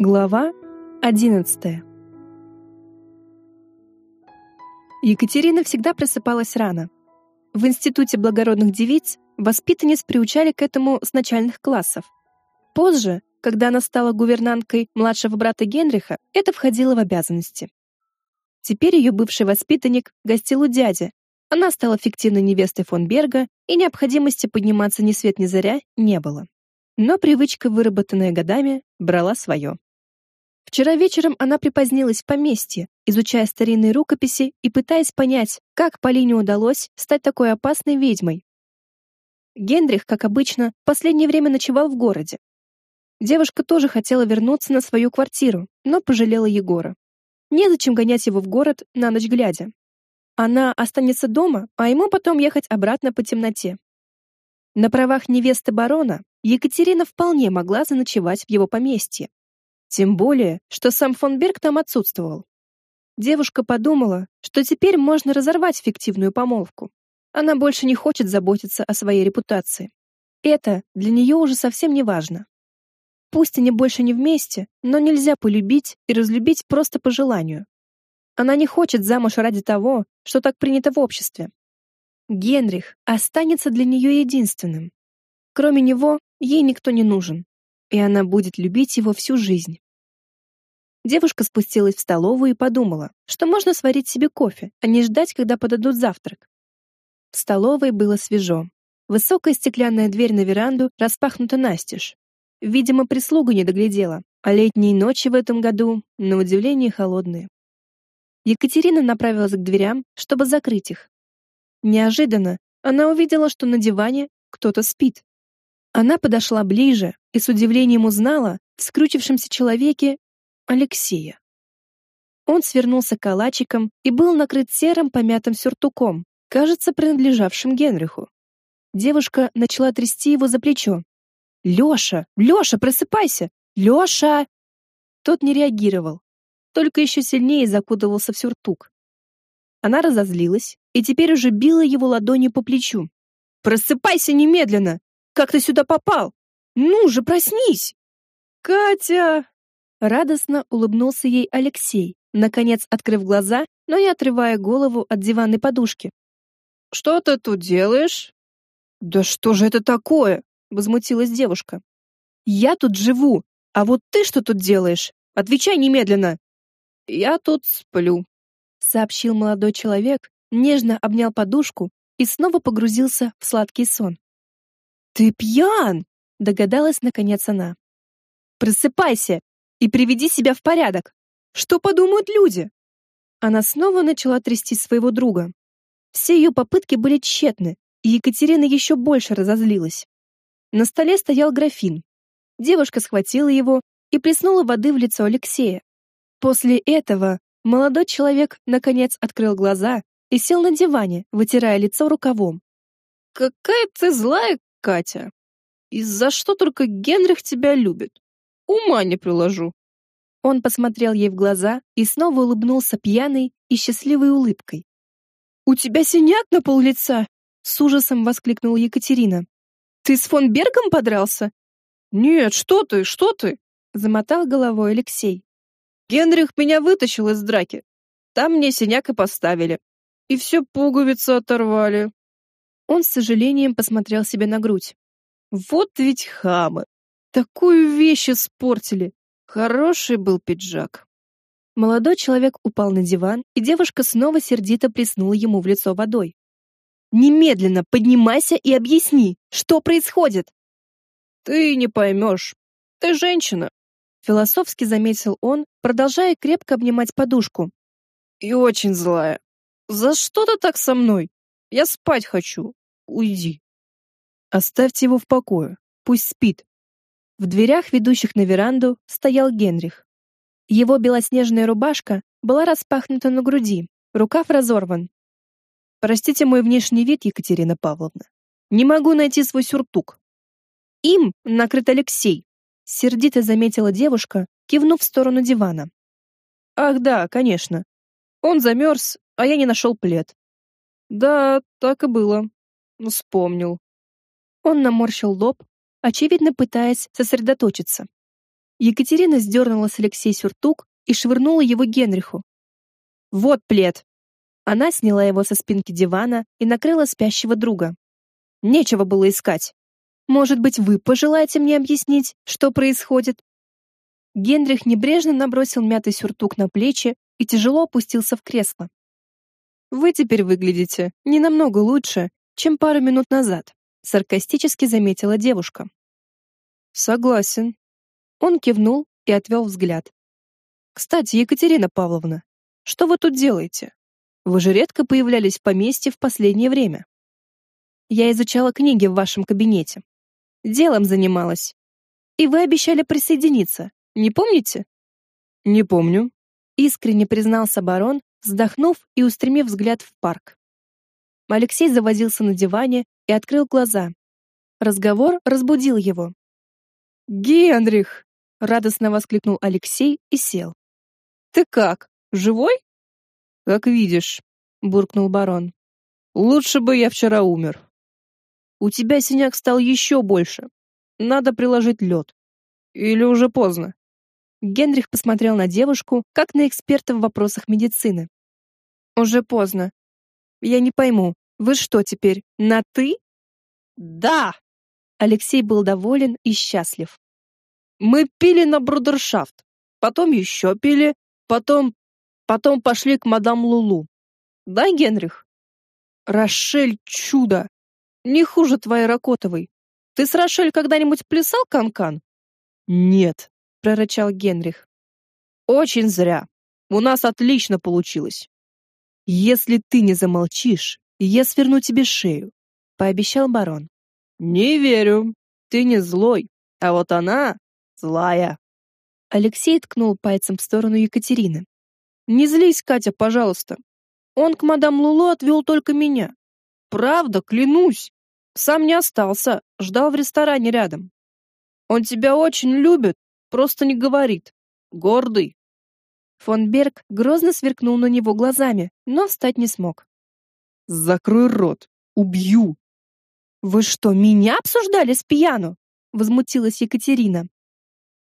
Глава 11. Екатерина всегда просыпалась рано. В институте благородных девиц воспитанниц приучали к этому с начальных классов. Позже, когда она стала гувернанткой младшего брата Генриха, это входило в обязанности. Теперь ее бывший воспитанник гостил у дяди. Она стала фиктивной невестой фон Берга, и необходимости подниматься ни свет ни заря не было. Но привычка, выработанная годами, брала свое. Вчера вечером она припозднилась в поместье, изучая старинные рукописи и пытаясь понять, как Полине удалось стать такой опасной ведьмой. Генрих, как обычно, в последнее время ночевал в городе. Девушка тоже хотела вернуться на свою квартиру, но пожалела Егора. Незачем гонять его в город на ночь глядя. Она останется дома, а ему потом ехать обратно по темноте. На правах невесты барона Екатерина вполне могла заночевать в его поместье. Тем более, что сам фон Берг там отсутствовал. Девушка подумала, что теперь можно разорвать фиктивную помолвку. Она больше не хочет заботиться о своей репутации. Это для нее уже совсем не важно. Пусть они больше не вместе, но нельзя полюбить и разлюбить просто по желанию. Она не хочет замуж ради того, что так принято в обществе. Генрих останется для нее единственным. Кроме него, ей никто не нужен и она будет любить его всю жизнь. Девушка спустилась в столовую и подумала, что можно сварить себе кофе, а не ждать, когда подадут завтрак. В столовой было свежо. Высокая стеклянная дверь на веранду распахнута настежь. Видимо, прислуга не доглядела, а летние ночи в этом году, на удивление, холодные. Екатерина направилась к дверям, чтобы закрыть их. Неожиданно она увидела, что на диване кто-то спит. Она подошла ближе и с удивлением узнала в скрючившемся человеке Алексея. Он свернулся калачиком и был накрыт серым помятым сюртуком, кажется, принадлежавшим Генриху. Девушка начала трясти его за плечо. «Леша! Леша, просыпайся! Леша!» Тот не реагировал, только еще сильнее закутывался в сюртук. Она разозлилась и теперь уже била его ладонью по плечу. «Просыпайся немедленно! Как ты сюда попал? Ну же, проснись!» «Катя!» Радостно улыбнулся ей Алексей, наконец открыв глаза, но не отрывая голову от диванной подушки. «Что ты тут делаешь?» «Да что же это такое?» — возмутилась девушка. «Я тут живу, а вот ты что тут делаешь? Отвечай немедленно!» «Я тут сплю», — сообщил молодой человек, нежно обнял подушку и снова погрузился в сладкий сон. «Ты пьян!» — догадалась наконец она. «Просыпайся и приведи себя в порядок! Что подумают люди?» Она снова начала трясти своего друга. Все ее попытки были тщетны, и Екатерина еще больше разозлилась. На столе стоял графин. Девушка схватила его и плеснула воды в лицо Алексея. После этого молодой человек наконец открыл глаза и сел на диване, вытирая лицо рукавом. «Какая ты злая, Катя. И за что только Генрих тебя любит? Ума не приложу. Он посмотрел ей в глаза и снова улыбнулся пьяной и счастливой улыбкой. У тебя синяк на пол лица, с ужасом воскликнула Екатерина. Ты с фон Бергом подрался? Нет, что ты, что ты? замотал головой Алексей. Генрих меня вытащил из драки. Там мне синяк и поставили. И все пуговицы оторвали. Он с сожалением посмотрел себе на грудь. Вот ведь хамы. Такую вещь испортили. Хороший был пиджак. Молодой человек упал на диван, и девушка снова сердито плеснула ему в лицо водой. Немедленно поднимайся и объясни, что происходит. Ты не поймешь. Ты женщина, философски заметил он, продолжая крепко обнимать подушку. И очень злая. За что ты так со мной? Я спать хочу уйди. Оставьте его в покое, пусть спит. В дверях, ведущих на веранду, стоял Генрих. Его белоснежная рубашка была распахнута на груди, рукав разорван. Простите мой внешний вид, Екатерина Павловна. Не могу найти свой сюртук. Им накрыт Алексей, сердито заметила девушка, кивнув в сторону дивана. Ах, да, конечно. Он замерз, а я не нашел плед. Да, так и было. Вспомнил. Он наморщил лоб, очевидно пытаясь сосредоточиться. Екатерина сдернула с Алексея сюртук и швырнула его Генриху. «Вот плед!» Она сняла его со спинки дивана и накрыла спящего друга. Нечего было искать. Может быть, вы пожелаете мне объяснить, что происходит? Генрих небрежно набросил мятый сюртук на плечи и тяжело опустился в кресло. Вы теперь выглядите не намного лучше, чем пару минут назад, саркастически заметила девушка. Согласен. Он кивнул и отвел взгляд. Кстати, Екатерина Павловна, что вы тут делаете? Вы же редко появлялись в поместье в последнее время. Я изучала книги в вашем кабинете. Делом занималась. И вы обещали присоединиться. Не помните? Не помню. Искренне признался барон, вздохнув и устремив взгляд в парк. Алексей завозился на диване и открыл глаза. Разговор разбудил его. «Генрих!» — радостно воскликнул Алексей и сел. «Ты как, живой?» «Как видишь», — буркнул барон. «Лучше бы я вчера умер». У тебя синяк стал еще больше. Надо приложить лед. Или уже поздно?» Генрих посмотрел на девушку, как на эксперта в вопросах медицины. «Уже поздно. Я не пойму, вы что теперь, на «ты»?» «Да!» Алексей был доволен и счастлив. «Мы пили на брудершафт, потом еще пили, потом... потом пошли к мадам Лулу. Да, Генрих?» «Рошель чудо! Не хуже твоей Ракотовой. Ты с Рошель когда-нибудь плясал канкан? -кан? Нет, прорычал Генрих. Очень зря. У нас отлично получилось. Если ты не замолчишь, я сверну тебе шею, пообещал барон. Не верю. Ты не злой, а вот она злая. Алексей ткнул пальцем в сторону Екатерины. Не злись, Катя, пожалуйста. Он к мадам Лулу отвел только меня. Правда, клянусь. Сам не остался, ждал в ресторане рядом. Он тебя очень любит, просто не говорит. Гордый. Фон Берг грозно сверкнул на него глазами, но встать не смог. Закрой рот, убью. Вы что, меня обсуждали с пьяну? возмутилась Екатерина.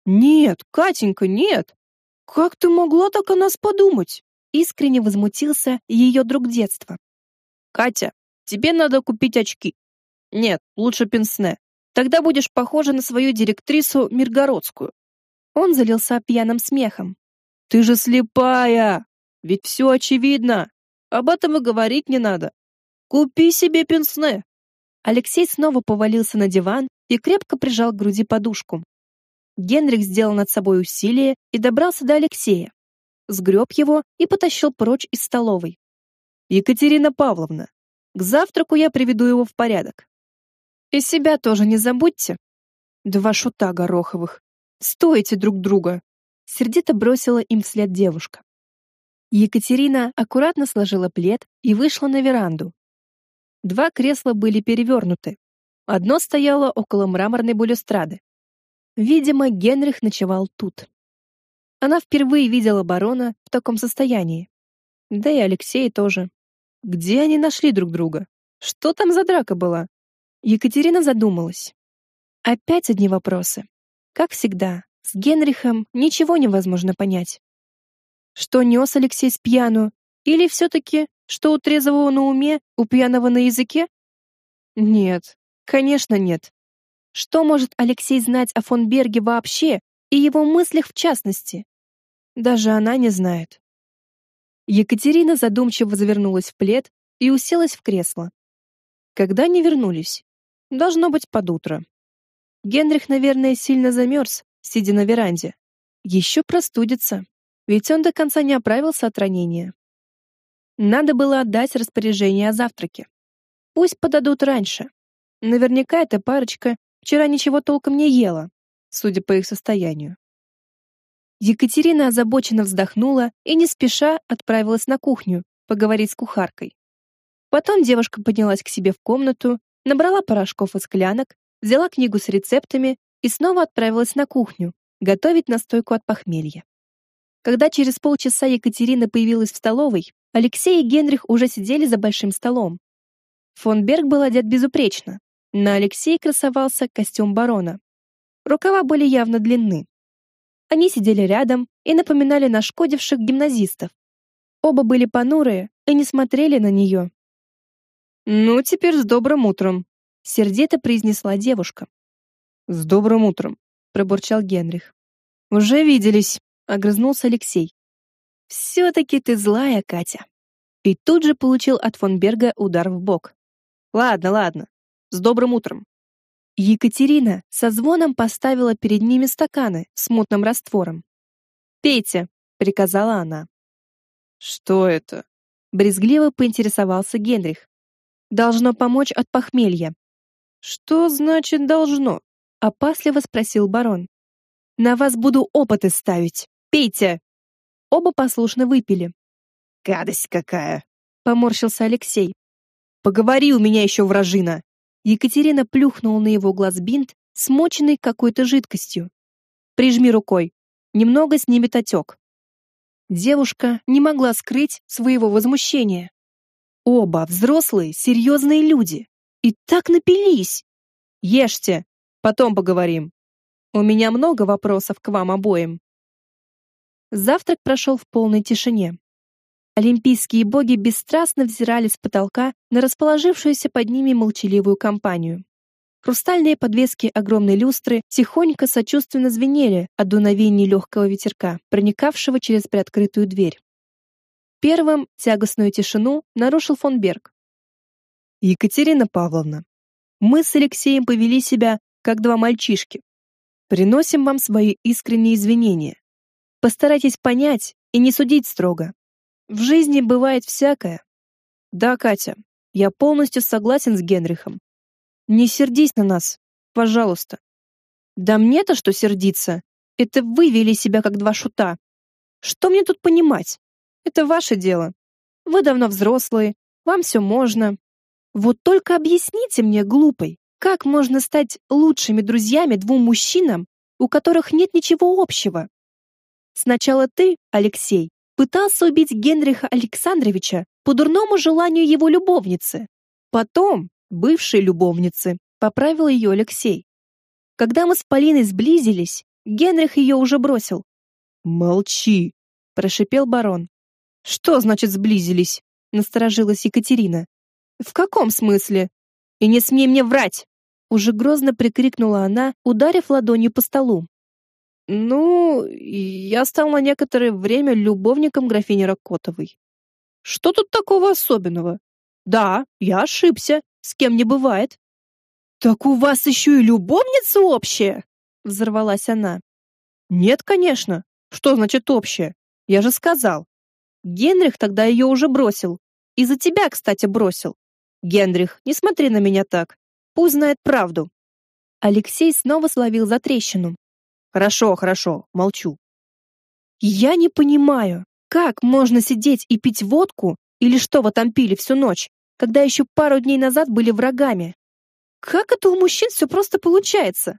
Нет, Катенька, нет. Как ты могла так о нас подумать? Искренне возмутился ее друг детства. Катя, тебе надо купить очки. Нет, лучше пенсне. Тогда будешь похожа на свою директрису Миргородскую. Он залился пьяным смехом. Ты же слепая! Ведь все очевидно. Об этом и говорить не надо. Купи себе пенсне. Алексей снова повалился на диван и крепко прижал к груди подушку. Генрих сделал над собой усилие и добрался до Алексея. Сгреб его и потащил прочь из столовой. Екатерина Павловна, к завтраку я приведу его в порядок. И себя тоже не забудьте. Два шута гороховых. Стойте друг друга. Сердито бросила им вслед девушка. Екатерина аккуратно сложила плед и вышла на веранду. Два кресла были перевернуты. Одно стояло около мраморной балюстрады. Видимо, Генрих ночевал тут. Она впервые видела барона в таком состоянии. Да и Алексей тоже. Где они нашли друг друга? Что там за драка была? Екатерина задумалась. Опять одни вопросы. Как всегда, с Генрихом ничего невозможно понять. Что нес Алексей с пьяну? Или все-таки, что у трезвого на уме, у пьяного на языке? Нет, конечно нет. Что может Алексей знать о фон Берге вообще и его мыслях в частности? Даже она не знает. Екатерина задумчиво завернулась в плед и уселась в кресло. Когда они вернулись? Должно быть под утро. Генрих, наверное, сильно замерз, сидя на веранде. Еще простудится, ведь он до конца не оправился от ранения. Надо было отдать распоряжение о завтраке. Пусть подадут раньше. Наверняка эта парочка вчера ничего толком не ела, судя по их состоянию. Екатерина озабоченно вздохнула и не спеша отправилась на кухню поговорить с кухаркой. Потом девушка поднялась к себе в комнату набрала порошков и склянок, взяла книгу с рецептами и снова отправилась на кухню готовить настойку от похмелья. Когда через полчаса Екатерина появилась в столовой, Алексей и Генрих уже сидели за большим столом. Фон Берг был одет безупречно. На Алексее красовался костюм барона. Рукава были явно длинны. Они сидели рядом и напоминали нашкодивших гимназистов. Оба были понурые и не смотрели на нее. «Ну, теперь с добрым утром», — сердито произнесла девушка. «С добрым утром», — пробурчал Генрих. «Уже виделись», — огрызнулся Алексей. «Все-таки ты злая, Катя». И тут же получил от фон Берга удар в бок. «Ладно, ладно. С добрым утром». Екатерина со звоном поставила перед ними стаканы с мутным раствором. «Пейте», — приказала она. «Что это?» — брезгливо поинтересовался Генрих. «Должно помочь от похмелья». «Что значит «должно»?» — опасливо спросил барон. «На вас буду опыты ставить. Пейте!» Оба послушно выпили. «Гадость какая!» — поморщился Алексей. «Поговори у меня еще, вражина!» Екатерина плюхнула на его глаз бинт, смоченный какой-то жидкостью. «Прижми рукой. Немного снимет отек». Девушка не могла скрыть своего возмущения. Оба взрослые, серьезные люди. И так напились. «Ешьте!» Потом поговорим. У меня много вопросов к вам обоим. Завтрак прошел в полной тишине. Олимпийские боги бесстрастно взирали с потолка на расположившуюся под ними молчаливую компанию. Хрустальные подвески огромной люстры тихонько сочувственно звенели от дуновений легкого ветерка, проникавшего через приоткрытую дверь. Первым тягостную тишину нарушил фон Берг. «Екатерина Павловна, мы с Алексеем повели себя как два мальчишки. Приносим вам свои искренние извинения. Постарайтесь понять и не судить строго. В жизни бывает всякое. Да, Катя, я полностью согласен с Генрихом. Не сердись на нас, пожалуйста. Да мне-то что сердиться? Это вы вели себя как два шута. Что мне тут понимать? Это ваше дело. Вы давно взрослые, вам все можно. Вот только объясните мне, глупой, как можно стать лучшими друзьями двум мужчинам, у которых нет ничего общего? Сначала ты, Алексей, пытался убить Генриха Александровича по дурному желанию его любовницы. Потом, бывшей любовницы, поправил ее Алексей. Когда мы с Полиной сблизились, Генрих ее уже бросил. «Молчи!» – прошипел барон. «Что значит сблизились?» – насторожилась Екатерина. «В каком смысле? И не смей мне врать!» Уже грозно прикрикнула она, ударив ладонью по столу. «Ну, я стал на некоторое время любовником графини Ракотовой. Что тут такого особенного? Да, я ошибся, с кем не бывает». «Так у вас еще и любовница общая?» — взорвалась она. «Нет, конечно. Что значит общая? Я же сказал. Генрих тогда ее уже бросил. И за тебя, кстати, бросил. Генрих, не смотри на меня так. Пусть знает правду. Алексей снова словил за трещину. Хорошо, хорошо, молчу. Я не понимаю, как можно сидеть и пить водку или что вы там пили всю ночь, когда еще пару дней назад были врагами? Как это у мужчин все просто получается?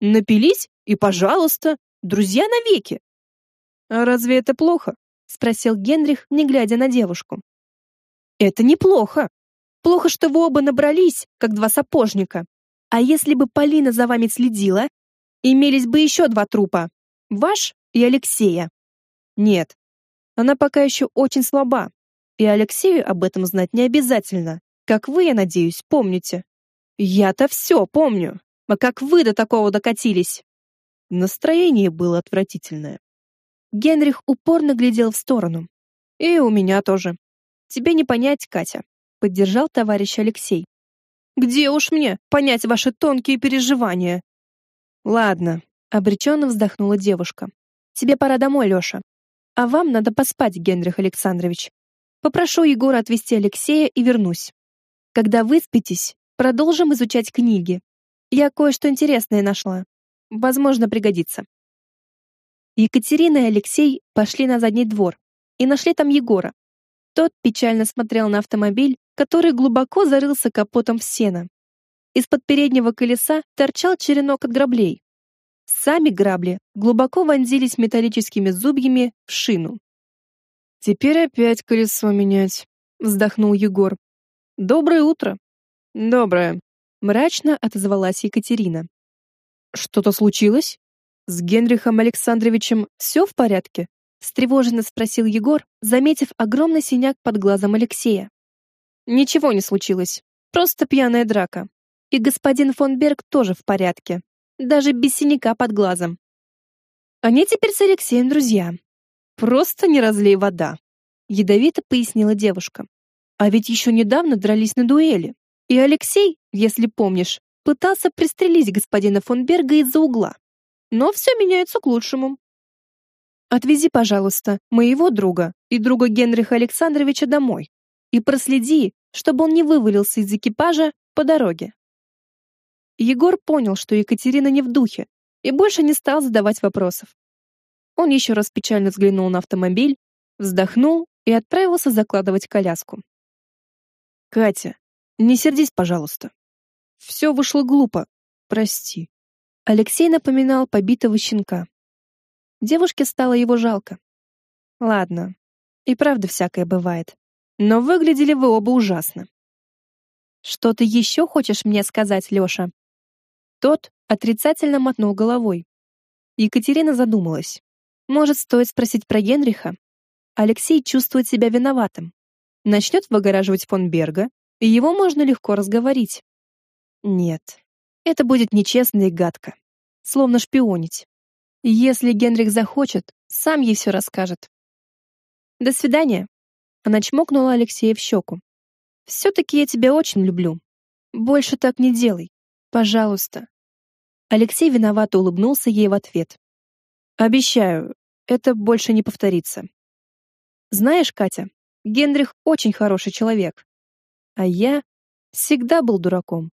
Напились и, пожалуйста, друзья навеки. А разве это плохо? спросил Генрих, не глядя на девушку. Это неплохо, Плохо, что вы оба набрались, как два сапожника. А если бы Полина за вами следила, имелись бы еще два трупа. Ваш и Алексея. Нет, она пока еще очень слаба. И Алексею об этом знать не обязательно. Как вы, я надеюсь, помните. Я-то все помню. А как вы до такого докатились? Настроение было отвратительное. Генрих упорно глядел в сторону. И у меня тоже. Тебе не понять, Катя поддержал товарищ Алексей. Где уж мне понять ваши тонкие переживания? Ладно, обреченно вздохнула девушка. Тебе пора домой, Лёша. А вам надо поспать, Генрих Александрович. Попрошу Егора отвезти Алексея и вернусь. Когда выспитесь, продолжим изучать книги. Я кое-что интересное нашла. Возможно, пригодится. Екатерина и Алексей пошли на задний двор и нашли там Егора. Тот печально смотрел на автомобиль, который глубоко зарылся капотом в сено. Из-под переднего колеса торчал черенок от граблей. Сами грабли глубоко вонзились металлическими зубьями в шину. «Теперь опять колесо менять», — вздохнул Егор. «Доброе утро». «Доброе», — мрачно отозвалась Екатерина. «Что-то случилось?» С Генрихом Александровичем все в порядке? встревоженно спросил Егор, заметив огромный синяк под глазом Алексея. Ничего не случилось. Просто пьяная драка. И господин фон Берг тоже в порядке. Даже без синяка под глазом. Они теперь с Алексеем друзья. Просто не разлей вода, ядовито пояснила девушка. А ведь еще недавно дрались на дуэли. И Алексей, если помнишь, пытался пристрелить господина фон Берга из-за угла. Но все меняется к лучшему. Отвези, пожалуйста, моего друга и друга Генриха Александровича домой и проследи, чтобы он не вывалился из экипажа по дороге. Егор понял, что Екатерина не в духе, и больше не стал задавать вопросов. Он еще раз печально взглянул на автомобиль, вздохнул и отправился закладывать коляску. Катя, не сердись, пожалуйста. Все вышло глупо. Прости. Алексей напоминал побитого щенка. Девушке стало его жалко. Ладно, и правда всякое бывает. Но выглядели вы оба ужасно. Что ты еще хочешь мне сказать, Лёша? Тот отрицательно мотнул головой. Екатерина задумалась. Может, стоит спросить про Генриха? Алексей чувствует себя виноватым. Начнет выгораживать фон Берга, и его можно легко разговорить. Нет, это будет нечестно и гадко. Словно шпионить. Если Генрих захочет, сам ей все расскажет. До свидания. Она чмокнула Алексея в щеку. Все-таки я тебя очень люблю. Больше так не делай. Пожалуйста. Алексей виновато улыбнулся ей в ответ. Обещаю, это больше не повторится. Знаешь, Катя, Генрих очень хороший человек. А я всегда был дураком.